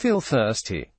feel thirsty.